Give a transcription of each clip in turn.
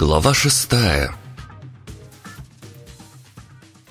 Глава шестая.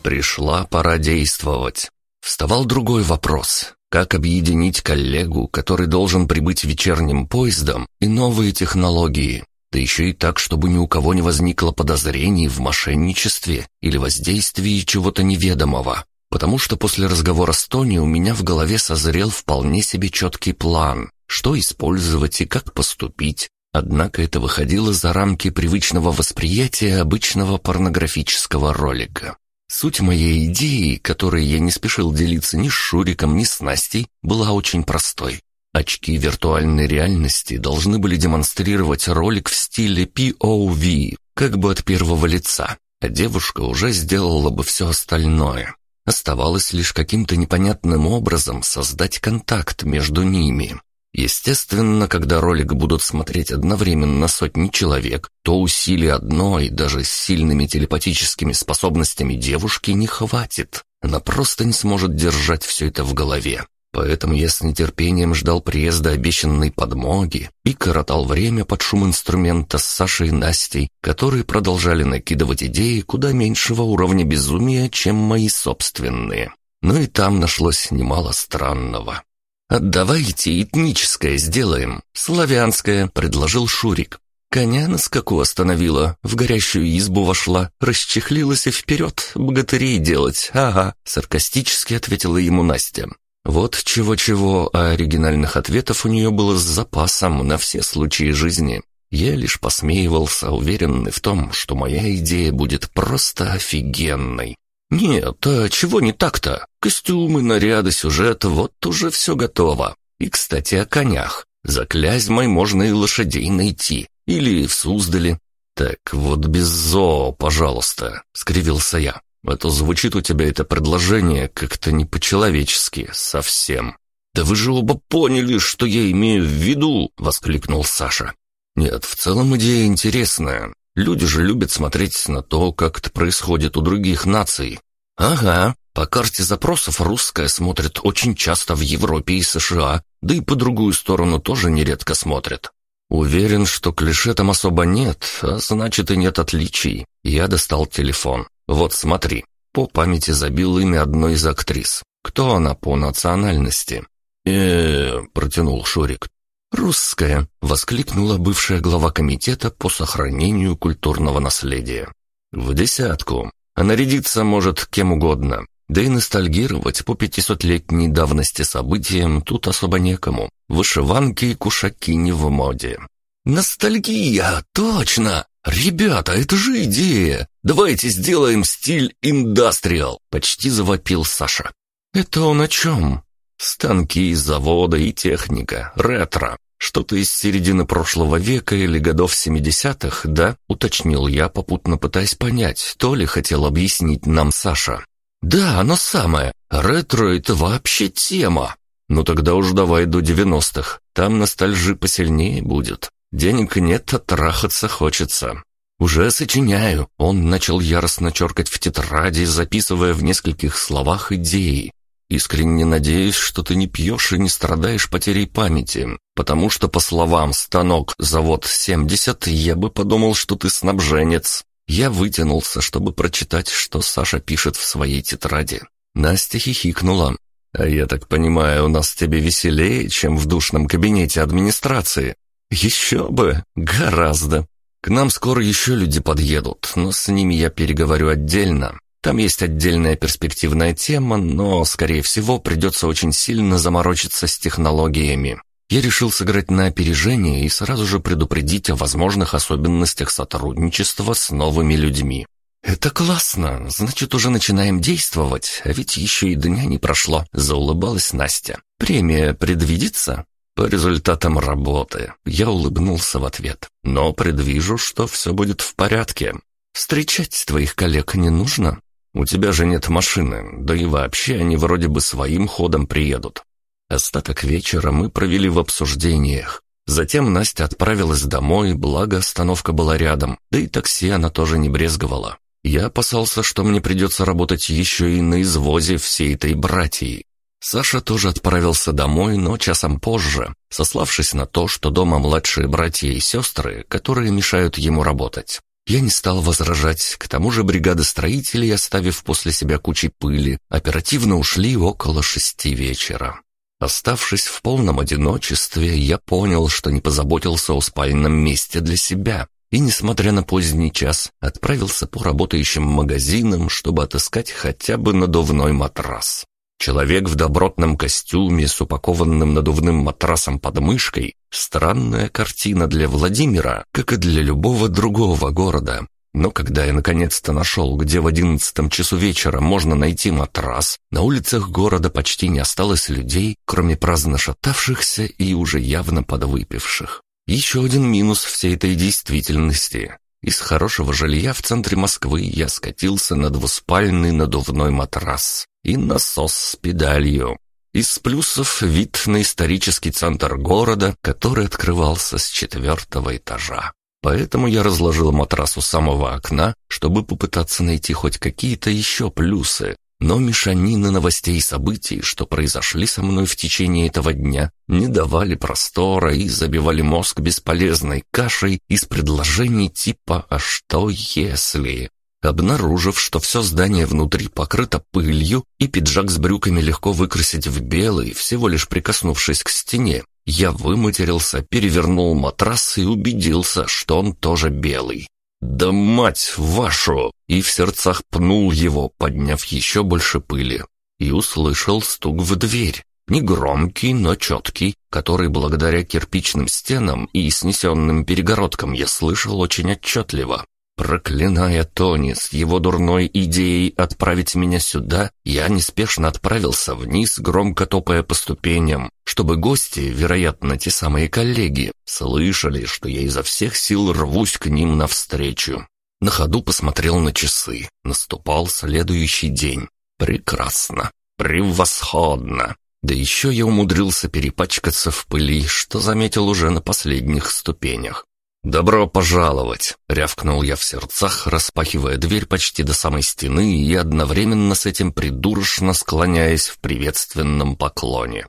Пришла пора действовать. Вставал другой вопрос. Как объединить коллегу, который должен прибыть вечерним поездом, и новые технологии? Да еще и так, чтобы ни у кого не возникло подозрений в мошенничестве или воздействии чего-то неведомого. Потому что после разговора с Тони у меня в голове созрел вполне себе четкий план, что использовать и как поступить, Однако это выходило за рамки привычного восприятия обычного порнографического ролика. Суть моей идеи, которой я не спешил делиться ни с Шуриком, ни с Настей, была очень простой. Очки виртуальной реальности должны были демонстрировать ролик в стиле POV, как бы от первого лица, а девушка уже сделала бы все остальное. Оставалось лишь каким-то непонятным образом создать контакт между ними. Естественно, когда ролик будут смотреть одновременно сотни человек, то усилий одной, даже с сильными телепатическими способностями девушки не хватит. Она просто не сможет держать все это в голове. Поэтому я с нетерпением ждал приезда обещанной подмоги и коротал время под шум инструмента с Сашей и Настей, которые продолжали накидывать идеи куда меньшего уровня безумия, чем мои собственные. Но и там нашлось немало странного. «Давайте этническое сделаем, славянское», — предложил Шурик. Коня на скаку остановила, в горящую избу вошла, расчехлилась и вперед, богатырей делать, ага», — саркастически ответила ему Настя. Вот чего-чего, а оригинальных ответов у нее было с запасом на все случаи жизни. Я лишь посмеивался, уверенный в том, что моя идея будет просто офигенной. «Нет, а чего не так-то? Костюмы, наряды, сюжет, вот уже все готово. И, кстати, о конях. За Клязьмой можно и лошадей найти. Или в Суздале. Так вот без зоо, пожалуйста», — скривился я. «А то звучит у тебя это предложение как-то не по-человечески, совсем». «Да вы же оба поняли, что я имею в виду!» — воскликнул Саша. «Нет, в целом идея интересная. Люди же любят смотреть на то, как это происходит у других наций. Ага, по карте запросов русская смотрит очень часто в Европе и США, да и по другую сторону тоже нередко смотрят. Уверен, что клише там особо нет, а значит и нет отличий. Я достал телефон. Вот смотри, по памяти забил имя одной из актрис. Кто она по национальности? э протянул Шурик. «Русская!» — воскликнула бывшая глава комитета по сохранению культурного наследия. «В десятку. А нарядиться может кем угодно. Да и ностальгировать по пятисотлетней давности событиям тут особо некому. Вышиванки и кушаки не в моде». «Ностальгия! Точно! Ребята, это же идея! Давайте сделаем стиль индастриал!» — почти завопил Саша. «Это он о чем?» Станки, заводы и техника, ретро. Что-то из середины прошлого века или годов 70-х, да? Уточнил я, попутно пытаясь понять, то ли хотел объяснить нам Саша. Да, оно самое. Ретро — это вообще тема. Ну тогда уж давай до 90-х. Там ностальжи посильнее будет. Денег нет, а трахаться хочется. «Уже сочиняю». Он начал яростно черкать в тетради, записывая в нескольких словах идеи. Искренне надеюсь, что ты не пьешь и не страдаешь потерей памяти, потому что, по словам «Станок, завод 70», я бы подумал, что ты снабженец. Я вытянулся, чтобы прочитать, что Саша пишет в своей тетради. Настя хихикнула. «А я так понимаю, у нас тебе веселее, чем в душном кабинете администрации?» «Еще бы! Гораздо!» «К нам скоро еще люди подъедут, но с ними я переговорю отдельно. Там есть отдельная перспективная тема, но, скорее всего, придется очень сильно заморочиться с технологиями. Я решил сыграть на опережение и сразу же предупредить о возможных особенностях сотрудничества с новыми людьми. «Это классно! Значит, уже начинаем действовать, а ведь еще и дня не прошло», — заулыбалась Настя. «Премия предвидится?» «По результатам работы». Я улыбнулся в ответ. «Но предвижу, что все будет в порядке. Встречать твоих коллег не нужно?» У тебя же нет машины, да и вообще они вроде бы своим ходом приедут. Остаток вечера мы провели в обсуждениях. Затем Настя отправилась домой, благо остановка была рядом, да и такси она тоже не брезговала. Я опасался, что мне придется работать еще и на извозе всей этой братьи. Саша тоже отправился домой, но часом позже, сославшись на то, что дома младшие братья и сестры, которые мешают ему работать. Я не стал возражать, к тому же бригада строителей, оставив после себя кучи пыли, оперативно ушли около шести вечера. Оставшись в полном одиночестве, я понял, что не позаботился о спальном месте для себя, и, несмотря на поздний час, отправился по работающим магазинам, чтобы отыскать хотя бы надувной матрас. Человек в добротном костюме с упакованным надувным матрасом под мышкой – странная картина для Владимира, как и для любого другого города. Но когда я наконец-то нашел, где в одиннадцатом часу вечера можно найти матрас, на улицах города почти не осталось людей, кроме праздно шатавшихся и уже явно подвыпивших. Еще один минус всей этой действительности. Из хорошего жилья в центре Москвы я скатился на двуспальный надувной матрас и насос с педалью. Из плюсов вид на исторический центр города, который открывался с четвертого этажа. Поэтому я разложил матрас у самого окна, чтобы попытаться найти хоть какие-то еще плюсы. Но мешанины новостей и событий, что произошли со мной в течение этого дня, не давали простора и забивали мозг бесполезной кашей из предложений типа «А что если?». Обнаружив, что все здание внутри покрыто пылью и пиджак с брюками легко выкрасить в белый, всего лишь прикоснувшись к стене, я выматерился, перевернул матрас и убедился, что он тоже белый. «Да мать вашу!» и в сердцах пнул его, подняв еще больше пыли. И услышал стук в дверь. Негромкий, но четкий, который благодаря кирпичным стенам и снесенным перегородкам я слышал очень отчетливо. Проклиная Тони с его дурной идеей отправить меня сюда, я неспешно отправился вниз, громко топая по ступеням, чтобы гости, вероятно, те самые коллеги, слышали, что я изо всех сил рвусь к ним навстречу. На ходу посмотрел на часы. Наступал следующий день. Прекрасно. Превосходно. Да еще я умудрился перепачкаться в пыли, что заметил уже на последних ступенях. «Добро пожаловать!» — рявкнул я в сердцах, распахивая дверь почти до самой стены и одновременно с этим придурочно склоняясь в приветственном поклоне.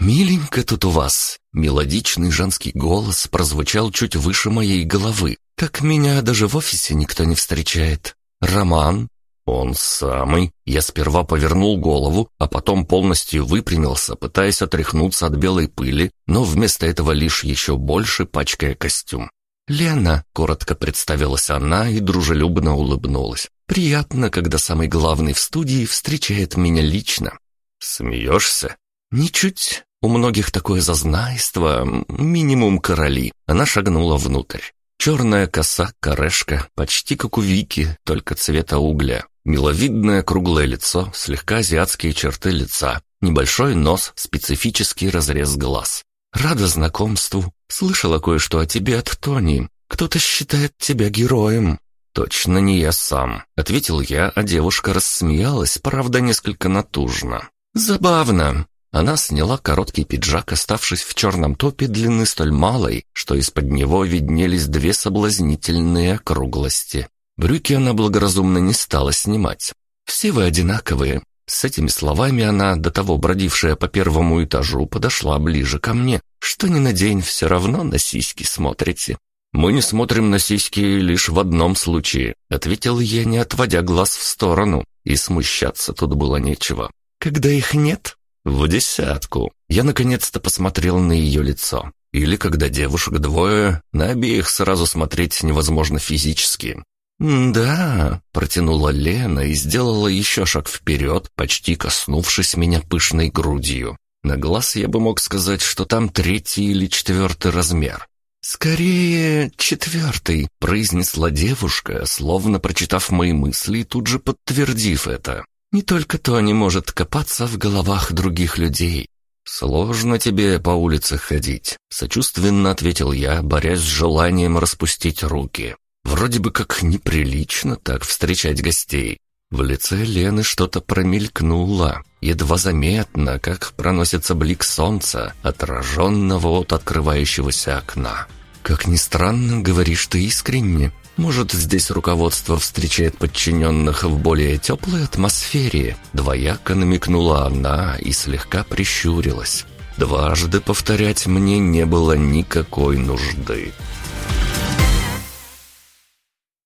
«Миленько тут у вас!» — мелодичный женский голос прозвучал чуть выше моей головы. «Как меня даже в офисе никто не встречает. Роман?» «Он самый». Я сперва повернул голову, а потом полностью выпрямился, пытаясь отряхнуться от белой пыли, но вместо этого лишь еще больше пачкая костюм. «Лена», — коротко представилась она и дружелюбно улыбнулась. «Приятно, когда самый главный в студии встречает меня лично». «Смеешься?» «Ничуть. У многих такое зазнайство, минимум короли». Она шагнула внутрь. Черная коса, корешка, почти как у Вики, только цвета угля. Миловидное круглое лицо, слегка азиатские черты лица, небольшой нос, специфический разрез глаз. «Рада знакомству. Слышала кое-что о тебе от Тони. Кто-то считает тебя героем». «Точно не я сам», — ответил я, а девушка рассмеялась, правда, несколько натужно. «Забавно». Она сняла короткий пиджак, оставшись в черном топе длины столь малой, что из-под него виднелись две соблазнительные округлости. Брюки она благоразумно не стала снимать. «Все вы одинаковые. С этими словами она, до того бродившая по первому этажу, подошла ближе ко мне. Что ни на день, все равно на сиськи смотрите. «Мы не смотрим на сиськи лишь в одном случае», — ответил я, не отводя глаз в сторону, и смущаться тут было нечего. «Когда их нет?» «В десятку». Я наконец-то посмотрел на ее лицо. Или когда девушек двое, на обеих сразу смотреть невозможно физически. «Да», — протянула Лена и сделала еще шаг вперед, почти коснувшись меня пышной грудью. На глаз я бы мог сказать, что там третий или четвертый размер. «Скорее, четвертый», — произнесла девушка, словно прочитав мои мысли и тут же подтвердив это. «Не только то не может копаться в головах других людей». «Сложно тебе по улице ходить», — сочувственно ответил я, борясь с желанием распустить руки. Вроде бы как неприлично так встречать гостей. В лице Лены что-то промелькнуло, едва заметно, как проносится блик солнца, отраженного от открывающегося окна. «Как ни странно, говоришь ты искренне. Может, здесь руководство встречает подчиненных в более теплой атмосфере?» Двояко намекнула она и слегка прищурилась. Дважды повторять мне не было никакой нужды.